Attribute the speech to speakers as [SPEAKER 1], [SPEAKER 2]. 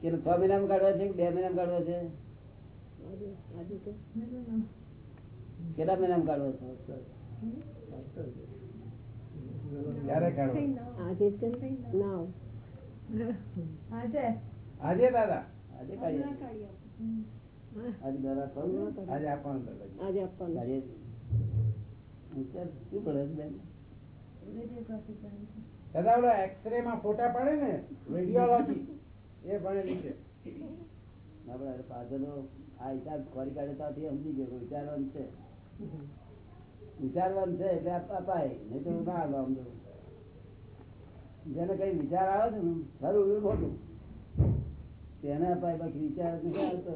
[SPEAKER 1] કે છ મહિનામાં કાઢવા છે કે બે મહિનામાં કાઢવા છે કેટલા મહિનામાં કાઢવા છે
[SPEAKER 2] ક્યારે કાઢો
[SPEAKER 3] આજે જ કે now.
[SPEAKER 4] આજે
[SPEAKER 2] આજે દાદા
[SPEAKER 1] આજે કાઢીએ આજે દવા ખાવું
[SPEAKER 2] આજે આપવાનું દાદાજી
[SPEAKER 3] આજે આપવાનું
[SPEAKER 1] કાઢીએ વિચાર શું કરે છે બેન
[SPEAKER 4] રેડિયોગ્રાફી કરી છે
[SPEAKER 2] દાદા ઓલા એક્સરે માં ફોટા પાડે ને રેડિયોલોજી એ ભણેલી છે.
[SPEAKER 1] આપડે પાછળનો આ હિસાબ ખોરી કાઢે સમજી ગયો વિચારવાનું છે. વિચારવાનું છે એટલે અપાય, નહીં તો ના આવે આમ જેને કઈ વિચાર આવે છે ને, ખરું એ ખોટું તેને અપાય, બાકી વિચાર નથી આવતો.